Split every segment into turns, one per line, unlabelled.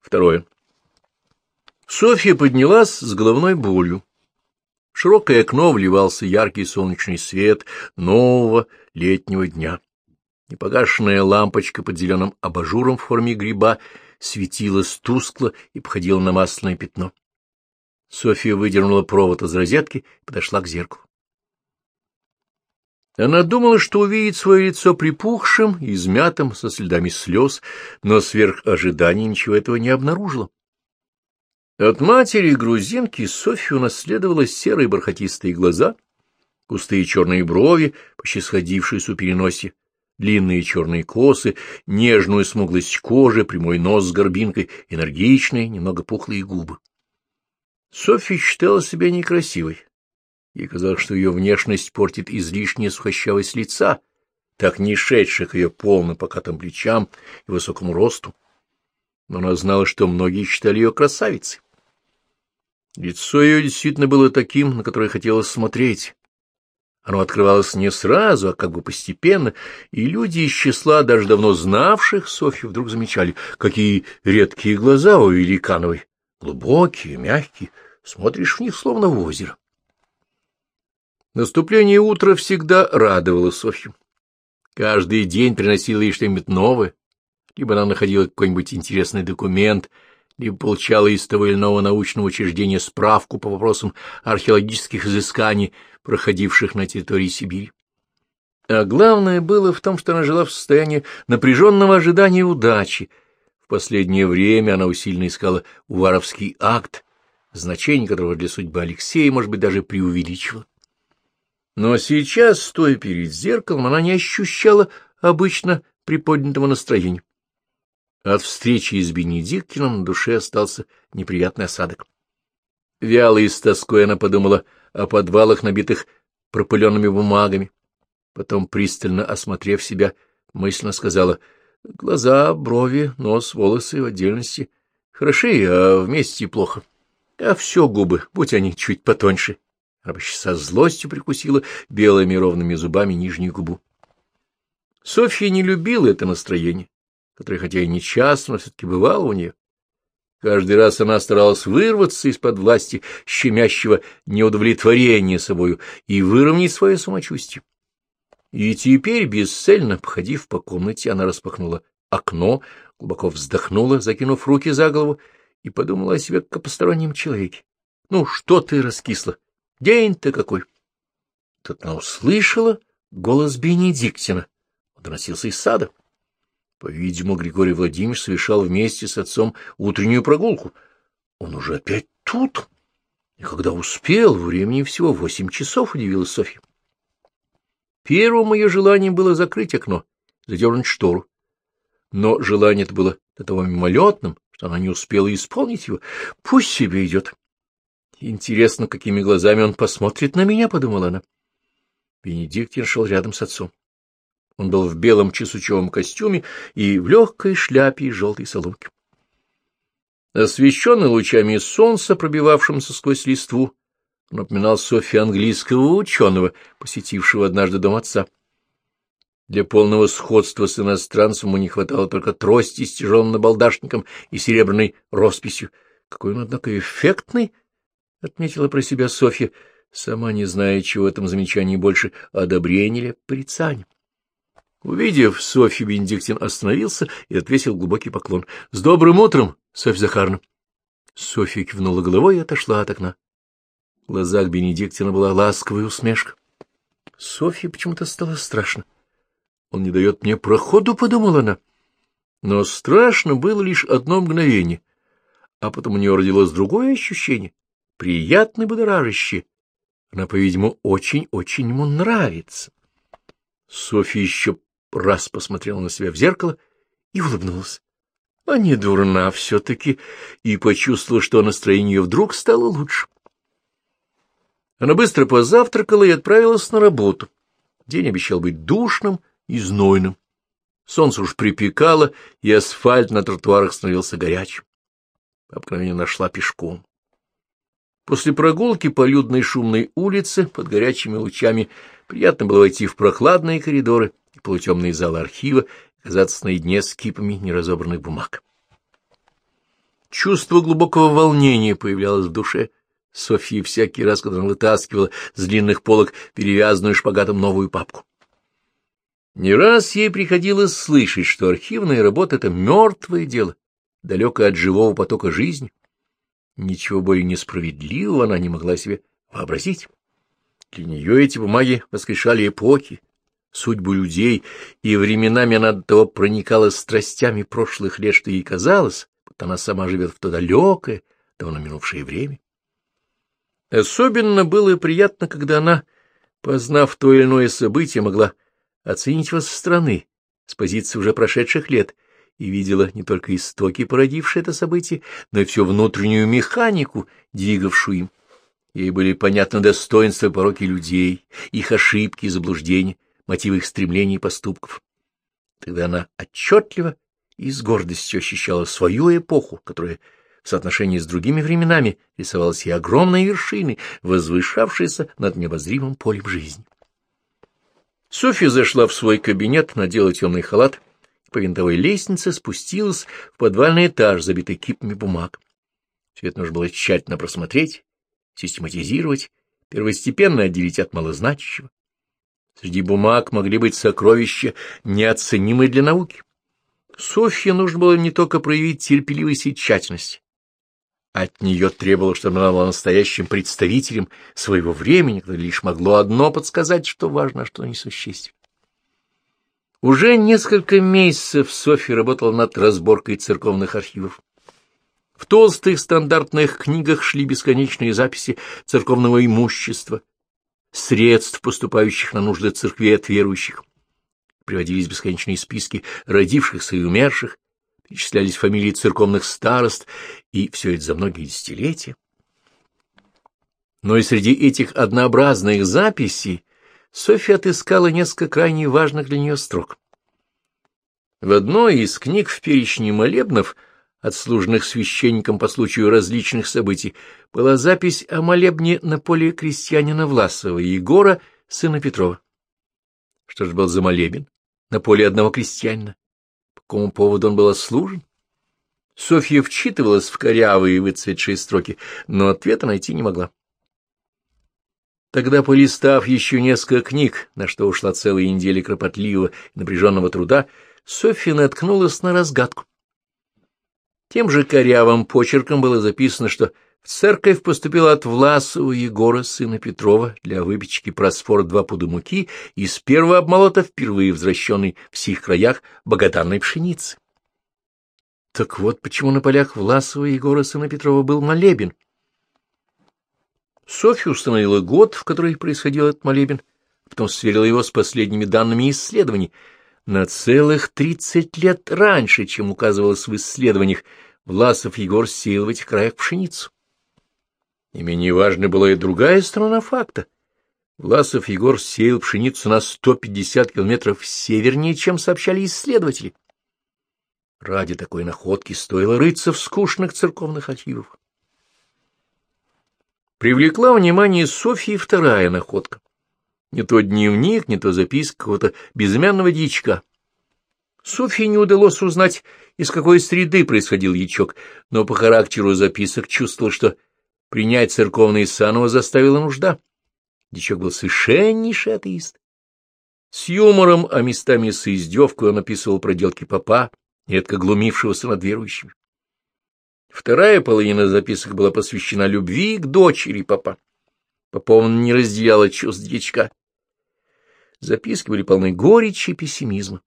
Второе. Софья поднялась с головной болью. В широкое окно вливался яркий солнечный свет нового летнего дня. Непогашенная лампочка под зеленым абажуром в форме гриба светилась тускло и походила на масляное пятно. Софья выдернула провод из розетки и подошла к зеркалу. Она думала, что увидит свое лицо припухшим измятым, со следами слез, но сверх ожиданий ничего этого не обнаружила. От матери грузинки Софья унаследовала серые бархатистые глаза, густые черные брови, почти сходившиеся у переносе, длинные черные косы, нежную смуглость кожи, прямой нос с горбинкой, энергичные, немного пухлые губы. Софья считала себя некрасивой, Ей казалось, что ее внешность портит излишняя сухощавость лица, так не шедшая к ее полным покатым плечам и высокому росту. Но она знала, что многие считали ее красавицей. Лицо ее действительно было таким, на которое хотелось смотреть. Оно открывалось не сразу, а как бы постепенно, и люди из числа, даже давно знавших Софью, вдруг замечали, какие редкие глаза у великановой, глубокие, мягкие, смотришь в них словно в озеро. Наступление утра всегда радовало Софью. Каждый день приносило ей что-нибудь новое, либо она находила какой-нибудь интересный документ, либо получала из того или иного научного учреждения справку по вопросам археологических изысканий, проходивших на территории Сибири. А главное было в том, что она жила в состоянии напряженного ожидания удачи. В последнее время она усиленно искала Уваровский акт, значение которого для судьбы Алексея, может быть, даже преувеличила. Но сейчас, стоя перед зеркалом, она не ощущала обычно приподнятого настроения. От встречи с Бенедиктином на душе остался неприятный осадок. Вяло и с тоской она подумала о подвалах, набитых пропыленными бумагами. Потом, пристально осмотрев себя, мысленно сказала «Глаза, брови, нос, волосы в отдельности хороши, а вместе плохо. А все губы, будь они чуть потоньше, почти со злостью прикусила белыми ровными зубами нижнюю губу. Софья не любила это настроение, которое, хотя и не часто, но все-таки бывало у нее. Каждый раз она старалась вырваться из-под власти щемящего неудовлетворения собою и выровнять свое самочувствие. И теперь, бесцельно походив по комнате, она распахнула окно, глубоко вздохнула, закинув руки за голову, и подумала о себе как о постороннем человеке. — Ну, что ты раскисла? День-то какой! Тут она услышала голос Бенедиктина. Он доносился из сада. По-видимому, Григорий Владимирович совершал вместе с отцом утреннюю прогулку. Он уже опять тут. И когда успел, времени всего восемь часов, удивилась Софья. Первым ее желанием было закрыть окно, задернуть штору. Но желание это было до того мимолетным, что она не успела исполнить его. Пусть себе идет. Интересно, какими глазами он посмотрит на меня, — подумала она. Бенедиктин шел рядом с отцом. Он был в белом чесучевом костюме и в легкой шляпе из желтой соломки. Освещенный лучами солнца, пробивавшимся сквозь листву, он напоминал Софи английского ученого, посетившего однажды дом отца. Для полного сходства с иностранцем ему не хватало только трости с тяжелым набалдашником и серебряной росписью. Какой он, однако, эффектный — отметила про себя Софья, сама не зная, чего в этом замечании больше — одобрение или порицание. Увидев Софью, Бенедиктин остановился и отвесил глубокий поклон. — С добрым утром, Софья Захаровна! Софья кивнула головой и отошла от окна. В глазах Бенедиктина была ласковая усмешка. Софье почему-то стало страшно. Он не дает мне проходу, — подумала она. Но страшно было лишь одно мгновение, а потом у нее родилось другое ощущение — приятно будоражище. Она, по-видимому, очень-очень ему нравится. Софья еще раз посмотрела на себя в зеркало и улыбнулась. А не дурна все-таки, и почувствовала, что настроение ее вдруг стало лучше. Она быстро позавтракала и отправилась на работу. День обещал быть душным и знойным. Солнце уж припекало, и асфальт на тротуарах становился горячим. По обыкновению нашла пешком. После прогулки по людной шумной улице под горячими лучами приятно было войти в прохладные коридоры и полутемные залы архива и оказаться наедине с кипами неразобранных бумаг. Чувство глубокого волнения появлялось в душе. Софья всякий раз, когда она вытаскивала с длинных полок перевязанную шпагатом новую папку. Не раз ей приходилось слышать, что архивная работа — это мертвое дело, далекое от живого потока жизни. Ничего более несправедливого она не могла себе вообразить. Для нее эти бумаги воскрешали эпохи, судьбу людей, и временами она до того проникала страстями прошлых лет, что ей казалось, будто она сама живет в то далекое, давно минувшее время. Особенно было приятно, когда она, познав то или иное событие, могла оценить его со стороны, с позиции уже прошедших лет, и видела не только истоки, породившие это событие, но и всю внутреннюю механику, двигавшую им. Ей были понятны достоинства и пороки людей, их ошибки и заблуждения, мотивы их стремлений и поступков. Тогда она отчетливо и с гордостью ощущала свою эпоху, которая в соотношении с другими временами рисовалась ей огромной вершиной, возвышавшейся над необозримым полем жизни. Софья зашла в свой кабинет, надела темный халат, по винтовой лестнице спустилась в подвальный этаж, забитый кипами бумаг. Все это нужно было тщательно просмотреть, систематизировать, первостепенно отделить от малозначащего. Среди бумаг могли быть сокровища, неоценимые для науки. Софье нужно было не только проявить терпеливость и тщательность. От нее требовалось, чтобы она была настоящим представителем своего времени, которое лишь могло одно подсказать, что важно, а что несущественно. Уже несколько месяцев Софья работала над разборкой церковных архивов. В толстых стандартных книгах шли бесконечные записи церковного имущества, средств, поступающих на нужды церкви от верующих. Приводились бесконечные списки родившихся и умерших, перечислялись фамилии церковных старост, и все это за многие десятилетия. Но и среди этих однообразных записей Софья отыскала несколько крайне важных для нее строк. В одной из книг в перечне молебнов — отслуженных священником по случаю различных событий, была запись о молебне на поле крестьянина Власова Егора, сына Петрова. Что же был за молебен? На поле одного крестьянина. По какому поводу он был отслужен? Софья вчитывалась в корявые выцветшие строки, но ответа найти не могла. Тогда, полистав еще несколько книг, на что ушла целая неделя кропотливого и напряженного труда, Софья наткнулась на разгадку. Тем же корявым почерком было записано, что в церковь поступила от Власова Егора, сына Петрова, для выпечки просфор два пуда муки из первого обмолота впервые возвращенной в сих краях богатанной пшеницы. Так вот почему на полях Власова Егора, сына Петрова, был молебен. Софья установила год, в который происходил этот молебен, потом сверила его с последними данными исследований — на целых тридцать лет раньше, чем указывалось в исследованиях, Власов Егор сеял в этих краях пшеницу. Не менее важной была и другая сторона факта. Власов Егор сеял пшеницу на 150 километров севернее, чем сообщали исследователи. Ради такой находки стоило рыться в скучных церковных архивах. Привлекла внимание Софьи вторая находка. Не то дневник, не то записка какого-то безымянного дьячка. Софье не удалось узнать, из какой среды происходил ячок, но по характеру записок чувствовал, что принять церковный сан заставила нужда. Дичок был совершеннейший атеист. С юмором, а местами с издевкой он описывал проделки папа, нередко глумившегося над верующими. Вторая половина записок была посвящена любви к дочери папа. Попова не разделяла чувств дьячка. Записки были полны горечи и пессимизма.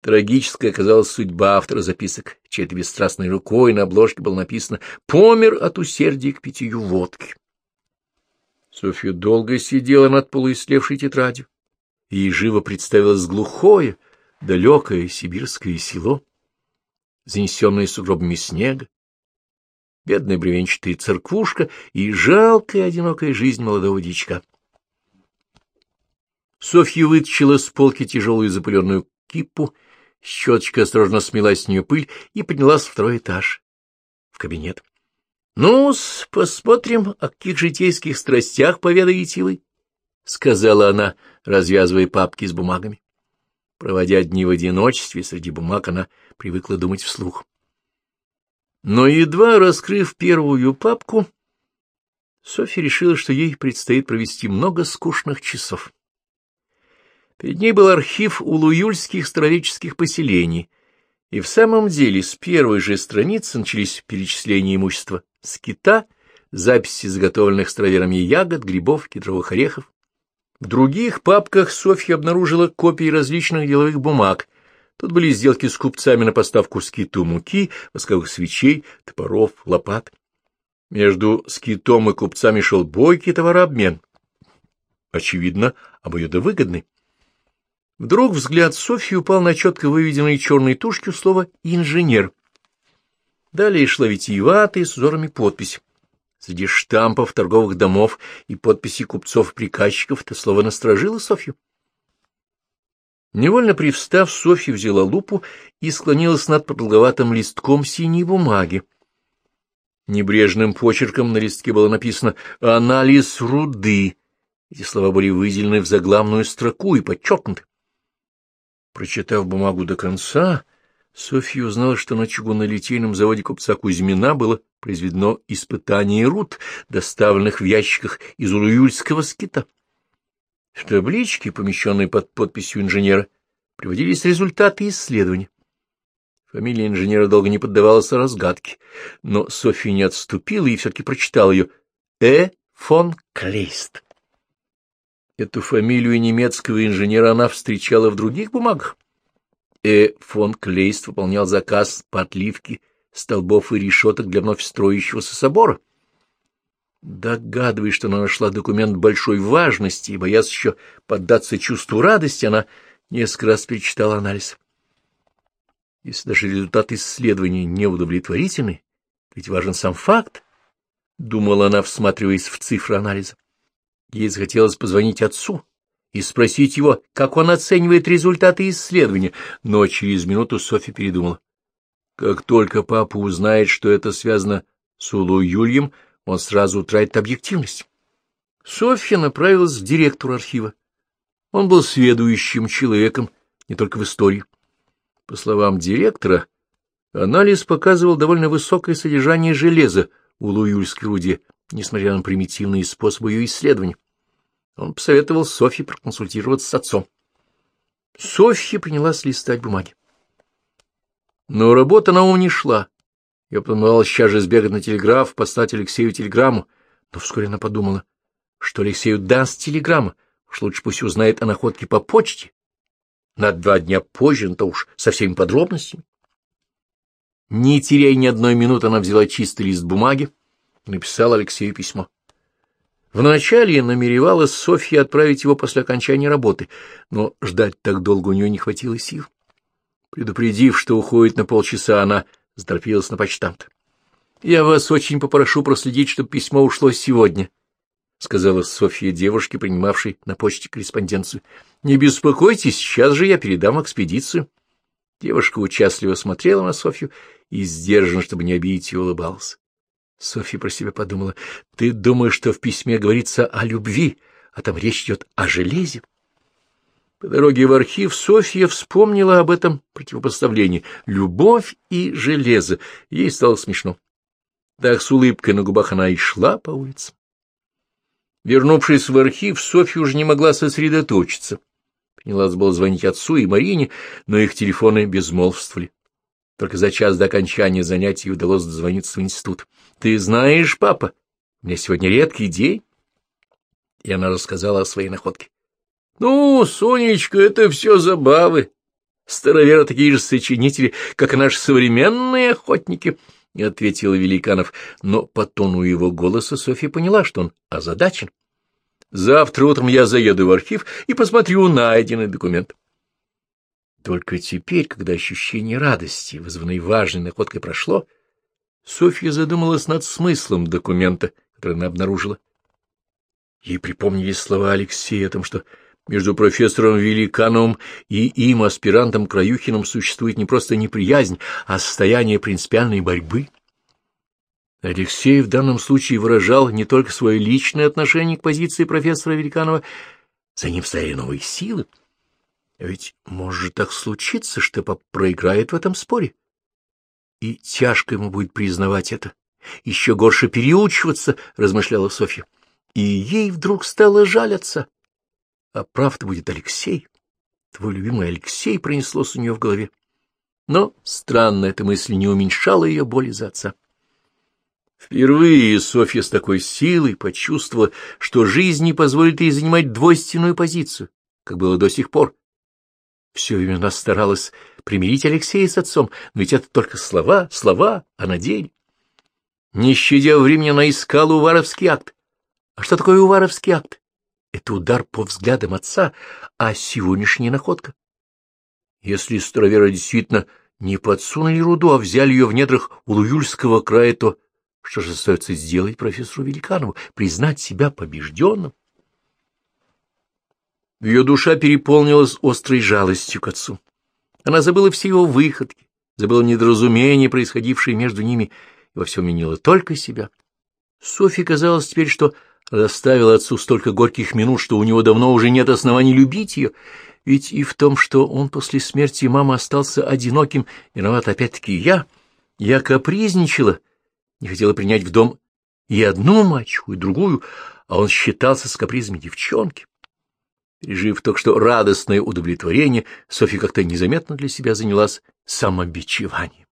Трагическая оказалась судьба автора записок, чьей-то бесстрастной рукой на обложке было написано «Помер от усердия к питью водки». Софья долго сидела над полуислевшей тетрадью, и живо представилось глухое, далекое сибирское село, занесенное сугробами снега, бедная бревенчатая церквушка и жалкая одинокая жизнь молодого дичка. Софья вытащила с полки тяжелую запыленную кипу, щеточка осторожно смела с нее пыль и поднялась в второй этаж, в кабинет. ну посмотрим, о каких житейских страстях поведаете вы, — сказала она, развязывая папки с бумагами. Проводя дни в одиночестве, среди бумаг она привыкла думать вслух. Но едва раскрыв первую папку, Софья решила, что ей предстоит провести много скучных часов. Перед ней был архив улуюльских старовеческих поселений, и в самом деле с первой же страницы начались перечисления имущества скита, записи заготовленных староверами ягод, грибов, кедровых орехов. В других папках Софья обнаружила копии различных деловых бумаг. Тут были сделки с купцами на поставку скиту муки, восковых свечей, топоров, лопат. Между скитом и купцами шел бойкий товарообмен. Очевидно, обоюдовыгодный. Вдруг взгляд Софьи упал на четко выведенной черной тушью слово «инженер». Далее шла витиеватая с узорами подпись. Среди штампов торговых домов и подписей купцов-приказчиков это слово насторожило Софью. Невольно привстав, Софья взяла лупу и склонилась над продолговатым листком синей бумаги. Небрежным почерком на листке было написано «Анализ руды». Эти слова были выделены в заглавную строку и подчеркнуты. Прочитав бумагу до конца, Софья узнала, что на чугунолитейном заводе купца Кузьмина было произведено испытание руд, доставленных в ящиках из Улуюльского скита. В табличке, помещенной под подписью инженера, приводились результаты исследования. Фамилия инженера долго не поддавалась разгадке, но Софья не отступила и все-таки прочитала ее. Э. фон Клейст. Эту фамилию немецкого инженера она встречала в других бумагах. Э. фон Клейст выполнял заказ по отливке столбов и решеток для вновь строящегося собора. Догадываясь, что она нашла документ большой важности и боясь еще поддаться чувству радости, она несколько раз перечитала анализ. Если даже результат исследования неудовлетворительный, ведь важен сам факт, — думала она, всматриваясь в цифры анализа. Ей захотелось позвонить отцу и спросить его, как он оценивает результаты исследования, но через минуту Софья передумала. Как только папа узнает, что это связано с Улу Юльем, он сразу утратит объективность. Софья направилась к директору архива. Он был сведущим человеком не только в истории. По словам директора, анализ показывал довольно высокое содержание железа в Луюльской руде, несмотря на примитивные способы ее исследования. Он посоветовал Софье проконсультироваться с отцом. Софья принялась листать бумаги. Но работа на ум не шла. Я планировала сейчас же сбегать на телеграф, послать Алексею телеграмму, но вскоре она подумала, что Алексею даст телеграмма, уж лучше пусть узнает о находке по почте, на два дня позже, но то уж со всеми подробностями. Не теряя ни одной минуты, она взяла чистый лист бумаги и написала Алексею письмо. Вначале намеревалась Софья отправить его после окончания работы, но ждать так долго у нее не хватило сил. Предупредив, что уходит на полчаса, она заторопилась на почтамт. — Я вас очень попрошу проследить, чтобы письмо ушло сегодня, — сказала Софья девушке, принимавшей на почте корреспонденцию. — Не беспокойтесь, сейчас же я передам экспедицию. Девушка участливо смотрела на Софью и, сдержанно, чтобы не обидеть улыбалась. Софья про себя подумала, — ты думаешь, что в письме говорится о любви, а там речь идет о железе? По дороге в архив Софья вспомнила об этом противопоставлении — любовь и железо. Ей стало смешно. Так с улыбкой на губах она и шла по улице. Вернувшись в архив, Софья уже не могла сосредоточиться. Принялась было звонить отцу и Марине, но их телефоны безмолвствовали. Только за час до окончания занятий удалось дозвониться в институт. — Ты знаешь, папа, у меня сегодня редкий день. И она рассказала о своей находке. — Ну, Сонечка, это все забавы. Староверы такие же сочинители, как и наши современные охотники —— ответил Великанов, но по тону его голоса Софья поняла, что он озадачен. — Завтра утром я заеду в архив и посмотрю найденный документ. Только теперь, когда ощущение радости, вызванной важной находкой, прошло, Софья задумалась над смыслом документа, который она обнаружила. Ей припомнились слова Алексея о том, что между профессором Великановым и им, аспирантом Краюхиным, существует не просто неприязнь, а состояние принципиальной борьбы. Алексей в данном случае выражал не только свое личное отношение к позиции профессора Великанова, за ним стояли новые силы. Ведь может так случиться, что пап проиграет в этом споре. И тяжко ему будет признавать это. Еще горше переучиваться, — размышляла Софья. И ей вдруг стало жаль. А прав-то будет Алексей. Твой любимый Алексей пронеслось у нее в голове. Но странно, эта мысль не уменьшала ее боли за отца. Впервые Софья с такой силой почувствовала, что жизнь не позволит ей занимать двойственную позицию, как было до сих пор. Все время она старалась примирить Алексея с отцом, но ведь это только слова, слова, а на деле. Не щадя времени, она искала Уваровский акт. А что такое Уваровский акт? Это удар по взглядам отца, а сегодняшняя находка. Если старовера действительно не подсунули руду, а взяли ее в недрах Улуюльского края, то что же остается сделать профессору Великанову? Признать себя побежденным? Ее душа переполнилась острой жалостью к отцу. Она забыла все его выходки, забыла недоразумения, происходившие между ними, и во всем меняла только себя. Софье казалось теперь, что доставила отцу столько горьких минут, что у него давно уже нет оснований любить ее, ведь и в том, что он после смерти мамы остался одиноким, виноват опять-таки я. Я капризничала, не хотела принять в дом и одну мачеху, и другую, а он считался с капризами девчонки. Пережив только что радостное удовлетворение, Софья как-то незаметно для себя занялась самобичеванием.